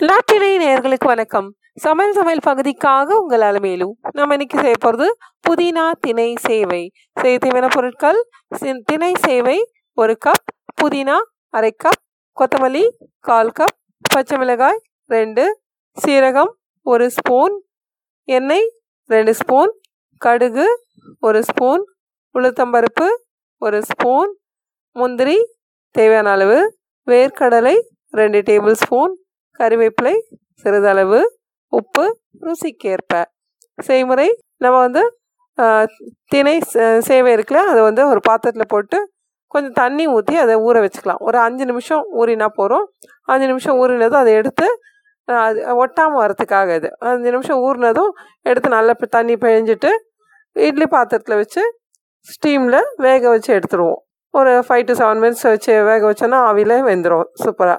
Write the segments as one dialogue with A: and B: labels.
A: நாட்டினை நேர்களுக்கு வணக்கம். சமையல் சமையல் பகுதிக்காக உங்கள் அலமேலு. நம்ம இன்னைக்கு செய்ய போகிறது புதினா திணை சேவை. செய்ய தேவையான பொருட்கள் திணை சேவை ஒரு கப் புதினா அரை கப் கொத்தமல்லி கால் கப் பச்சை மிளகாய் ரெண்டு சீரகம் ஒரு ஸ்பூன் எண்ணெய் ரெண்டு ஸ்பூன் கடுகு ஒரு ஸ்பூன் உளுத்தம்பருப்பு ஒரு ஸ்பூன் முந்திரி தேவையான அளவு வேர்க்கடலை ரெண்டு டேபிள் ஸ்பூன் கறிவேப்பிலை சிறிதளவு உப்பு ருசிக்கேற்ப. செய்முறை நம்ம வந்து தினை திணை சே- சேவை இருக்குல்ல அதை வந்து ஒரு பாத்திரத்தில் போட்டு கொஞ்சம் தண்ணி ஊற்றி அதை ஊற வச்சுக்கலாம். ஒரு அஞ்சு நிமிஷம் ஊறினா போகிறோம் அஞ்சு நிமிஷம் ஊறினதும் அதை எடுத்து அது ஒட்டாமல் வரத்துக்காக இது. அஞ்சு நிமிஷம் ஊறினதும் எடுத்து நல்லா தண்ணி பிழிஞ்சிட்டு இட்லி பாத்திரத்தில் வச்சு ஸ்டீமில் வேக வச்சு எடுத்துருவோம். ஒரு ஃபைவ் டு செவன் மினிட்ஸ் வச்சு வேக வச்சோன்னா ஆவியில் வெந்துடும் சூப்பராக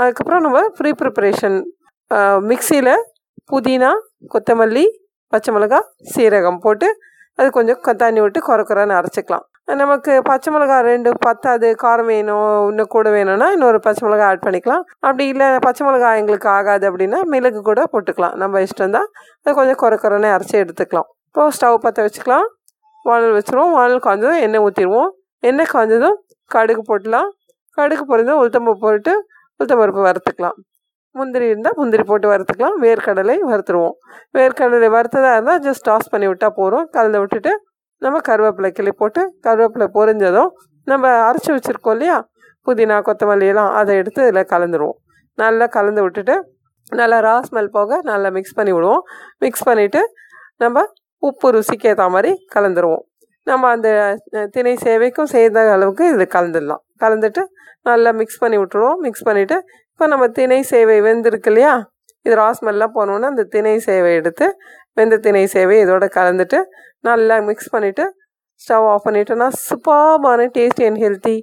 A: அதுக்கப்புறம் நம்ம ப்ரீ ப்ரிப்பரேஷன் மிக்சியில் புதினா கொத்தமல்லி பச்சை மிளகாய் சீரகம் போட்டு அது கொஞ்சம் தண்ணி விட்டு குறை குறைன்னு அரைச்சிக்கலாம். நமக்கு பச்சை மிளகா ரெண்டு பத்தாது காரம் வேணும் இன்னும் கூட வேணும்னா இன்னொரு பச்சை மிளகா ஆட் பண்ணிக்கலாம். அப்படி இல்லை பச்சை மிளகாய் எங்களுக்கு ஆகாது அப்படின்னா மிளகு கூட போட்டுக்கலாம். நம்ம இஷ்டம் தான் அது கொஞ்சம் குறை குறைன்னு அரைச்சி எடுத்துக்கலாம். இப்போது ஸ்டவ் பற்ற வச்சுக்கலாம். வானல் வச்சுருவோம். வானல் காய்ஞ்சதும் எண்ணெய் ஊற்றிடுவோம் எண்ணெய் காய்ஞ்சதும் கடுகு போட்டுலாம். கடுகு பொரிஞ்சதும் உளுத்தம்பருப்பு போட்டு உளுத்தம்பருப்பு வறுத்துக்கலாம். முந்திரி இருந்தால் முந்திரி போட்டு வறுத்துக்கலாம். வேர்க்கடலை வறுத்துருவோம். வேர்க்கடலை வறுத்ததாக இருந்தால் ஜஸ்ட் டாஸ் பண்ணி விட்டால் போதும். கலந்து விட்டுட்டு நம்ம கருவேப்பிலை கிளி போட்டு கருவேப்பிலை பொரிஞ்சதும் நம்ம அரைச்சி வச்சுருக்கோம் இல்லையா? புதினா கொத்தமல்லி எல்லாம் அதை எடுத்து இதில் கலந்துருவோம். நல்லா கலந்து விட்டுட்டு நல்லா ரா ஸ்மெல் போக நல்லா மிக்ஸ் பண்ணி விடுவோம். மிக்ஸ் பண்ணிவிட்டு நம்ம உப்பு ருசிக்கு ஏற்ற மாதிரி கலந்துருவோம். நம்ம அந்த திணை சேவைக்கும் செய்த அளவுக்கு இது கலந்துடலாம். கலந்துட்டு நல்லா மிக்ஸ் பண்ணி விட்டுருவோம். மிக்ஸ் பண்ணிவிட்டு இப்போ நம்ம திணை சேவை வெந்திருக்கு இல்லையா? இது ராஸ்மெல்லாம் போனோன்னா அந்த திணை சேவை எடுத்து வெந்த திணை சேவை இதோட கலந்துட்டு நல்லா மிக்ஸ் பண்ணிவிட்டு ஸ்டவ் ஆஃப் பண்ணிட்டோன்னா சூப்பாபான டேஸ்டி அண்ட் ஹெல்த்தி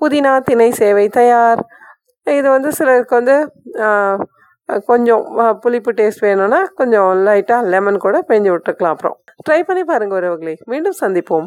A: புதினா திணை சேவை தயார். இது வந்து சிலருக்கு வந்து கொஞ்சம் புளிப்பு டேஸ்ட் வேணும்னா கொஞ்சம் லைட்டாக லெமன் கூட பிழிஞ்சு விட்டுக்கலாம் அப்புறம். ட்ரை பண்ணி பாருங்கள் உறவுகளே. மீண்டும் சந்திப்போம்.